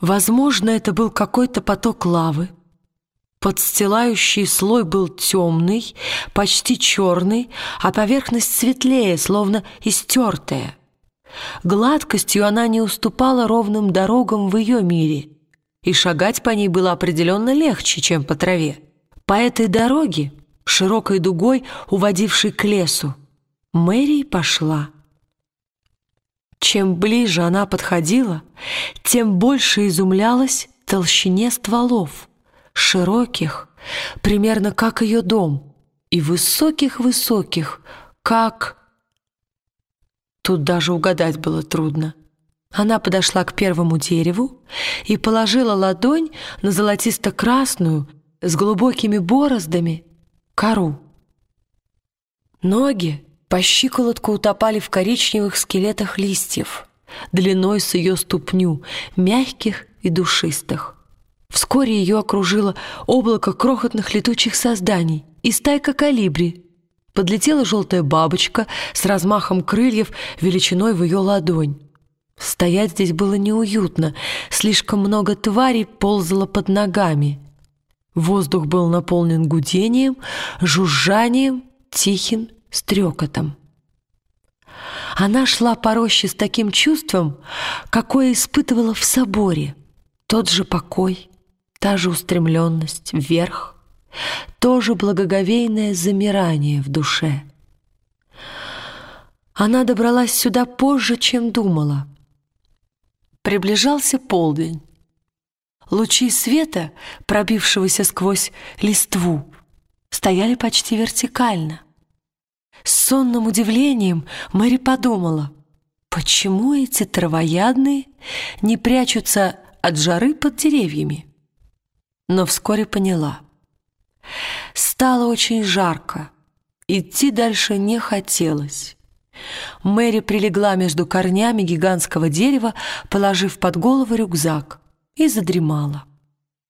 Возможно, это был какой-то поток лавы. Подстилающий слой был темный, почти черный, а поверхность светлее, словно истертая. Гладкостью она не уступала ровным дорогам в ее мире, и шагать по ней было определенно легче, чем по траве. По этой дороге, широкой дугой, уводившей к лесу, Мэри пошла. Чем ближе она подходила, тем больше изумлялась толщине стволов, широких, примерно как ее дом, и высоких-высоких, как... Тут даже угадать было трудно. Она подошла к первому дереву и положила ладонь на золотисто-красную с глубокими бороздами кору. Ноги по щиколотку утопали в коричневых скелетах листьев, длиной с ее ступню, мягких и душистых. Вскоре ее окружило облако крохотных летучих созданий и стайка калибри. Подлетела желтая бабочка с размахом крыльев величиной в ее ладонь. Стоять здесь было неуютно, слишком много тварей ползало под ногами. Воздух был наполнен гудением, жужжанием, тихим стрекотом. Она шла по роще с таким чувством, какое испытывала в соборе. Тот же покой, та же устремленность вверх, то же благоговейное замирание в душе. Она добралась сюда позже, чем думала. Приближался полдень. Лучи света, пробившегося сквозь листву, стояли почти вертикально. С сонным удивлением Мэри подумала, почему эти травоядные не прячутся от жары под деревьями? Но вскоре поняла. Стало очень жарко, идти дальше не хотелось. Мэри прилегла между корнями гигантского дерева, положив под голову рюкзак, и задремала.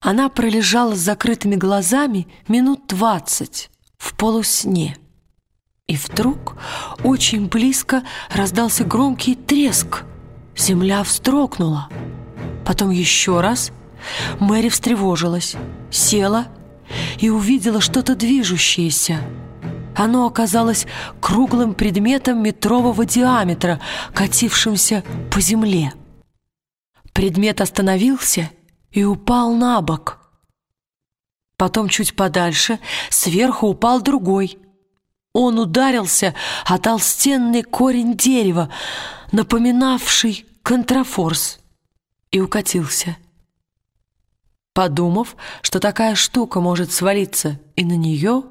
Она пролежала с закрытыми глазами минут двадцать в полусне. И вдруг очень близко раздался громкий треск. Земля встрогнула. Потом еще раз. Мэри встревожилась, села и увидела что-то движущееся. Оно оказалось круглым предметом метрового диаметра, катившимся по земле. Предмет остановился и упал на бок. Потом чуть подальше сверху упал другой – он ударился о толстенный корень дерева, напоминавший контрафорс, и укатился. Подумав, что такая штука может свалиться и на нее,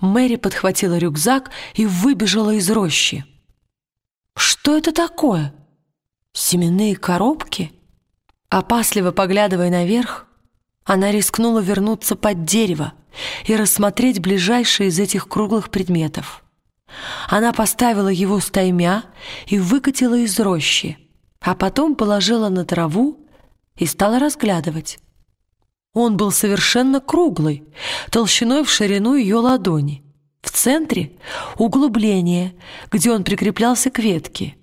Мэри подхватила рюкзак и выбежала из рощи. «Что это такое? Семенные коробки?» Опасливо поглядывая наверх, она рискнула вернуться под дерево, и рассмотреть ближайший из этих круглых предметов. Она поставила его стаймя и выкатила из рощи, а потом положила на траву и стала разглядывать. Он был совершенно круглый, толщиной в ширину ее ладони. В центре — углубление, где он прикреплялся к ветке.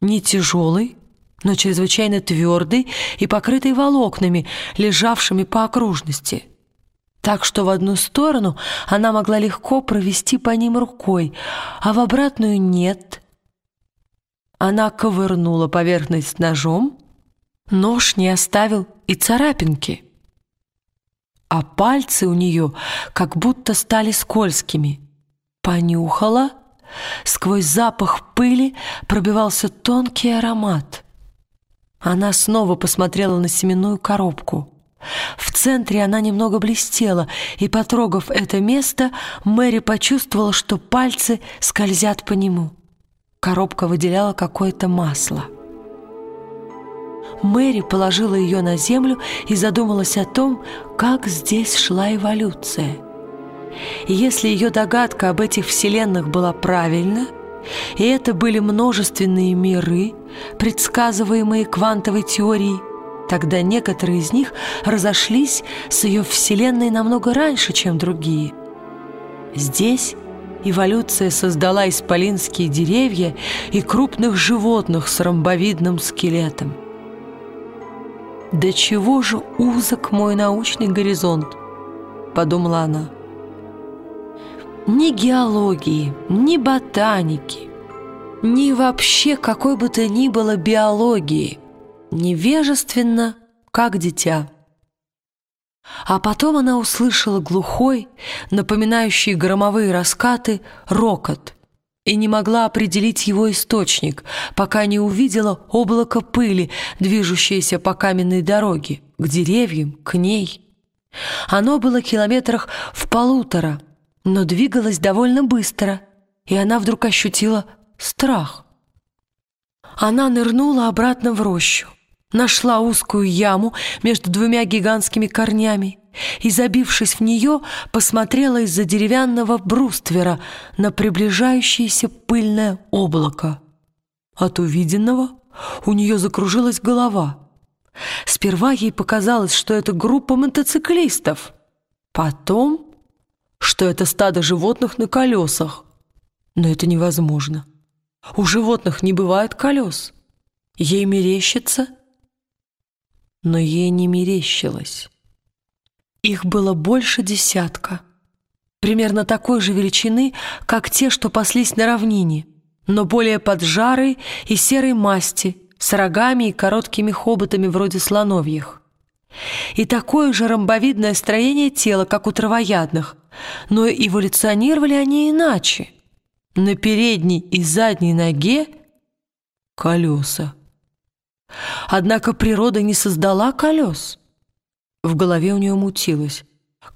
Не тяжелый, но чрезвычайно твердый и покрытый волокнами, лежавшими по окружности — так что в одну сторону она могла легко провести по ним рукой, а в обратную нет. Она ковырнула поверхность ножом, нож не оставил и царапинки. А пальцы у нее как будто стали скользкими. Понюхала, сквозь запах пыли пробивался тонкий аромат. Она снова посмотрела на семенную коробку — в центре она немного блестела, и, потрогав это место, Мэри почувствовала, что пальцы скользят по нему. Коробка выделяла какое-то масло. Мэри положила ее на землю и задумалась о том, как здесь шла эволюция. Если ее догадка об этих вселенных была правильна, и это были множественные миры, предсказываемые квантовой теорией, Тогда некоторые из них разошлись с ее Вселенной намного раньше, чем другие. Здесь эволюция создала исполинские деревья и крупных животных с ромбовидным скелетом. «Да чего же узок мой научный горизонт?» — подумала она. Ни геологии, ни ботаники, ни вообще какой бы то ни было биологии, невежественно, как дитя. А потом она услышала глухой, напоминающий громовые раскаты, рокот и не могла определить его источник, пока не увидела облако пыли, движущееся по каменной дороге, к деревьям, к ней. Оно было километрах в полутора, но двигалось довольно быстро, и она вдруг ощутила страх. Она нырнула обратно в рощу нашла узкую яму между двумя гигантскими корнями и, забившись в нее, посмотрела из-за деревянного бруствера на приближающееся пыльное облако. От увиденного у нее закружилась голова. Сперва ей показалось, что это группа мотоциклистов, потом, что это стадо животных на колесах. Но это невозможно. У животных не бывает колес. Ей мерещится — но ей не мерещилось. Их было больше десятка, примерно такой же величины, как те, что паслись на равнине, но более поджарой и серой масти, с рогами и короткими хоботами вроде слоновьих. И такое же ромбовидное строение тела, как у травоядных, но эволюционировали они иначе. На передней и задней ноге — колеса. Однако природа не создала колес. В голове у нее мутилось.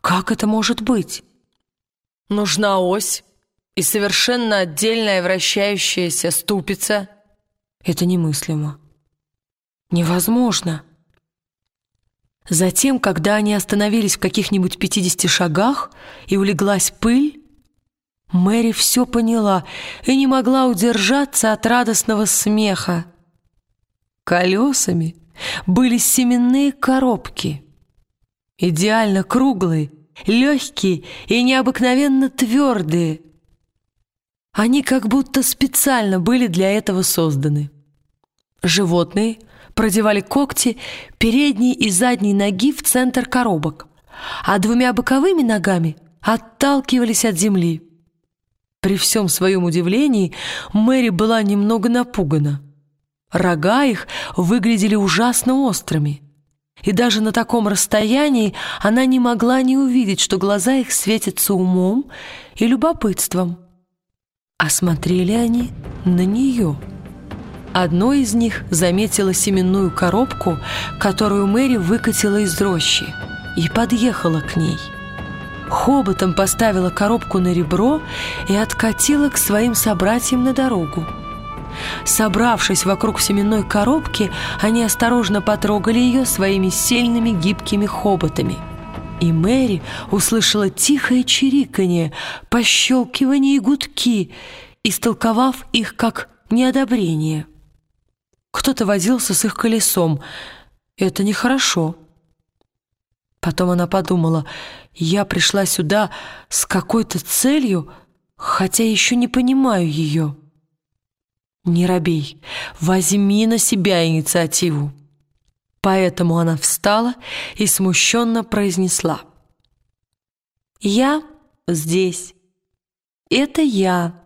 Как это может быть? Нужна ось и совершенно отдельная вращающаяся ступица. Это немыслимо. Невозможно. Затем, когда они остановились в каких-нибудь пятидесяти шагах и улеглась пыль, Мэри все поняла и не могла удержаться от радостного смеха. Колесами были семенные коробки. Идеально круглые, легкие и необыкновенно твердые. Они как будто специально были для этого созданы. Животные продевали когти передней и задней ноги в центр коробок, а двумя боковыми ногами отталкивались от земли. При всем своем удивлении Мэри была немного напугана. Рога их выглядели ужасно острыми. И даже на таком расстоянии она не могла не увидеть, что глаза их светятся умом и любопытством. А смотрели они на нее. Одно из них заметило семенную коробку, которую Мэри выкатила из рощи, и подъехала к ней. Хоботом поставила коробку на ребро и откатила к своим собратьям на дорогу. Собравшись вокруг семенной коробки, они осторожно потрогали ее своими сильными гибкими хоботами. И Мэри услышала тихое чириканье, пощелкивание и гудки, истолковав их как неодобрение. Кто-то возился с их колесом. Это нехорошо. Потом она подумала, я пришла сюда с какой-то целью, хотя еще не понимаю ее. Не робей, возьми на себя инициативу. Поэтому она встала и смущенно произнесла. «Я здесь. Это я.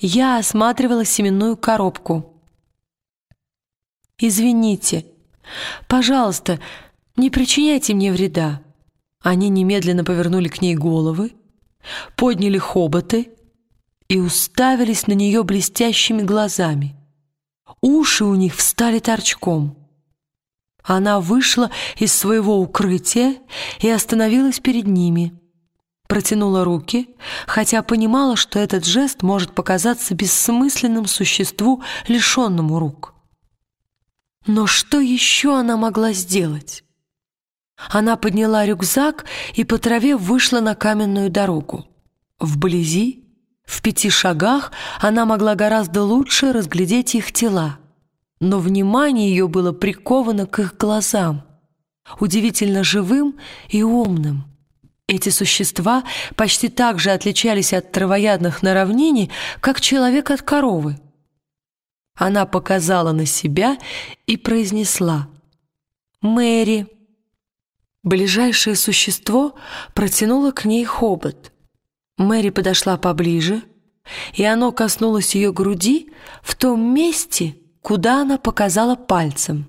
Я осматривала семенную коробку. Извините. Пожалуйста, не причиняйте мне вреда». Они немедленно повернули к ней головы, подняли хоботы и уставились на нее блестящими глазами. Уши у них встали торчком. Она вышла из своего укрытия и остановилась перед ними. Протянула руки, хотя понимала, что этот жест может показаться бессмысленным существу, лишенному рук. Но что еще она могла сделать? Она подняла рюкзак и по траве вышла на каменную дорогу. Вблизи в пяти шагах она могла гораздо лучше разглядеть их тела, но внимание ее было приковано к их глазам, удивительно живым и умным. Эти существа почти так же отличались от травоядных на равнине, как человек от коровы. Она показала на себя и произнесла Мэри!» Ближайшее существо протянуло к ней хобот. Мэри подошла поближе, и оно коснулось ее груди в том месте, куда она показала пальцем.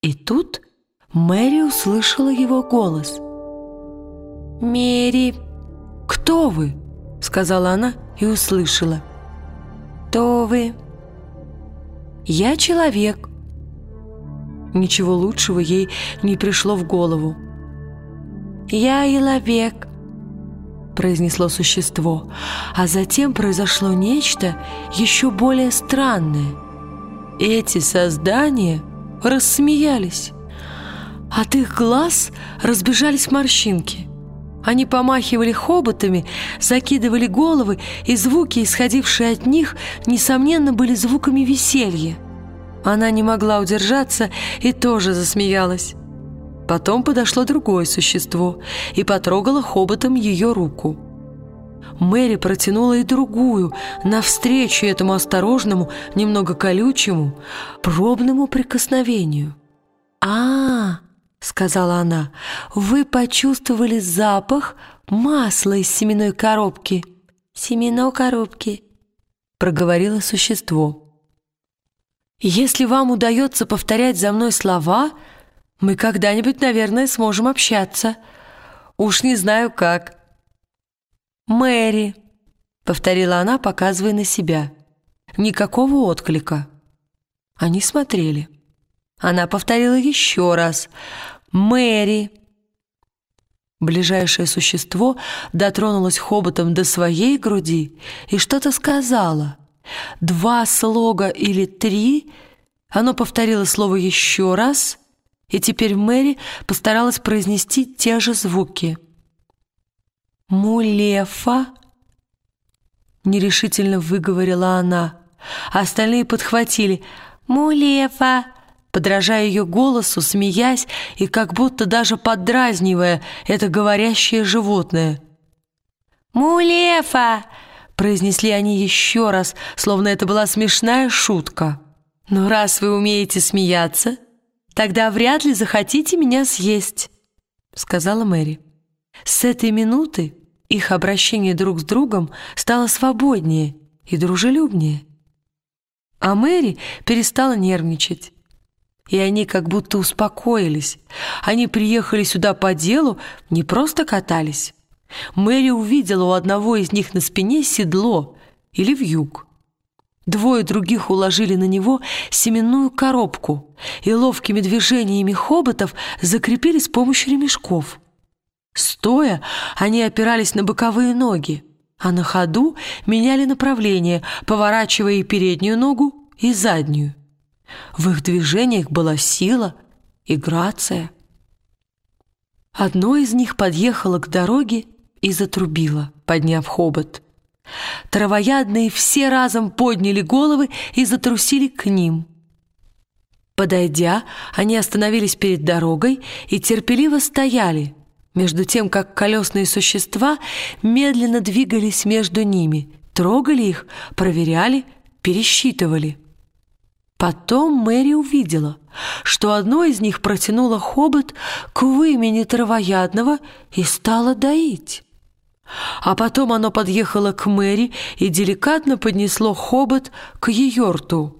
И тут Мэри услышала его голос. «Мэри, кто вы?» — сказала она и услышала. «Кто вы?» «Я человек». Ничего лучшего ей не пришло в голову. «Я человек», — произнесло существо, а затем произошло нечто еще более странное. Эти создания рассмеялись. От их глаз разбежались морщинки. Они помахивали хоботами, закидывали головы, и звуки, исходившие от них, несомненно, были звуками веселья. Она не могла удержаться и тоже засмеялась. Потом подошло другое существо и потрогало хоботом ее руку. Мэри протянула и другую, навстречу этому осторожному, немного колючему, пробному прикосновению. «А-а-а!» — сказала она, — «вы почувствовали запах масла из семенной коробки». «Семено коробки», — проговорило существо. «Если вам удается повторять за мной слова, мы когда-нибудь, наверное, сможем общаться. Уж не знаю как». «Мэри», — повторила она, показывая на себя. Никакого отклика. Они смотрели. Она повторила еще раз. «Мэри!» Ближайшее существо дотронулось хоботом до своей груди и что-то сказала. Два слога или три. Оно повторило слово еще раз, и теперь Мэри постаралась произнести те же звуки. «Мулефа?» Нерешительно выговорила она. Остальные подхватили «Мулефа!» Подражая ее голосу, смеясь и как будто даже поддразнивая это говорящее животное. «Мулефа!» — произнесли они еще раз, словно это была смешная шутка. «Но раз вы умеете смеяться, тогда вряд ли захотите меня съесть», — сказала Мэри. С этой минуты их обращение друг с другом стало свободнее и дружелюбнее. А Мэри перестала нервничать и они как будто успокоились. Они приехали сюда по делу, не просто катались. Мэри увидела у одного из них на спине седло или вьюг. Двое других уложили на него семенную коробку и ловкими движениями хоботов закрепили с помощью ремешков. Стоя, они опирались на боковые ноги, а на ходу меняли направление, поворачивая и переднюю ногу, и заднюю. В их движениях была сила и грация. Одно из них подъехало к дороге и затрубило, подняв хобот. Травоядные все разом подняли головы и затрусили к ним. Подойдя, они остановились перед дорогой и терпеливо стояли, между тем, как колесные существа медленно двигались между ними, трогали их, проверяли, пересчитывали. Потом Мэри увидела, что одно из них протянуло хобот к вымени травоядного и стало доить. А потом оно подъехало к Мэри и деликатно поднесло хобот к ее рту.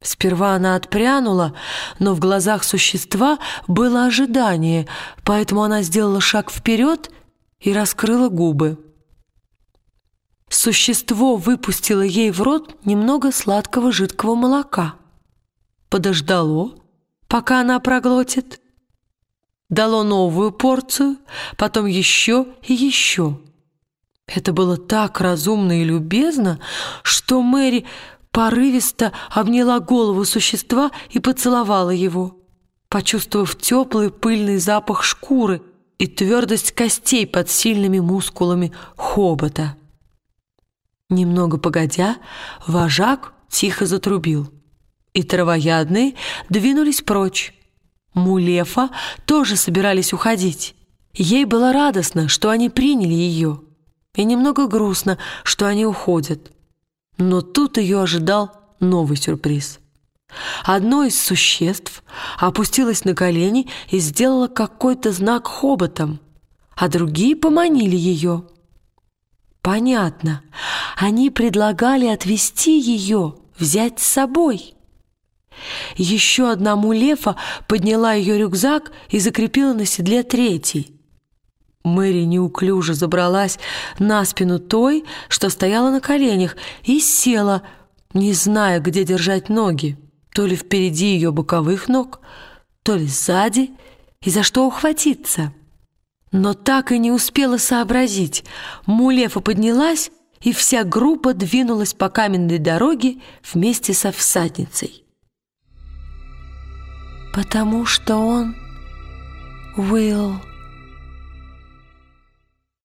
Сперва она отпрянула, но в глазах существа было ожидание, поэтому она сделала шаг вперед и раскрыла губы. Существо выпустило ей в рот немного сладкого жидкого молока. Подождало, пока она проглотит. Дало новую порцию, потом еще и еще. Это было так разумно и любезно, что Мэри порывисто обняла голову существа и поцеловала его, почувствовав теплый пыльный запах шкуры и твердость костей под сильными мускулами хобота. Немного погодя, вожак тихо затрубил, и травоядные двинулись прочь. Мулефа тоже собирались уходить. Ей было радостно, что они приняли ее, и немного грустно, что они уходят. Но тут ее ожидал новый сюрприз. Одно из существ опустилось на колени и сделало какой-то знак хоботом, а другие поманили ее. Понятно, они предлагали отвезти ее, взять с собой. Еще одна мулефа подняла ее рюкзак и закрепила на седле третий. Мэри неуклюже забралась на спину той, что стояла на коленях, и села, не зная, где держать ноги, то ли впереди ее боковых ног, то ли сзади, и за что ухватиться. Но так и не успела сообразить. Мулефа поднялась, и вся группа двинулась по каменной дороге вместе со всадницей. «Потому что он Уилл...»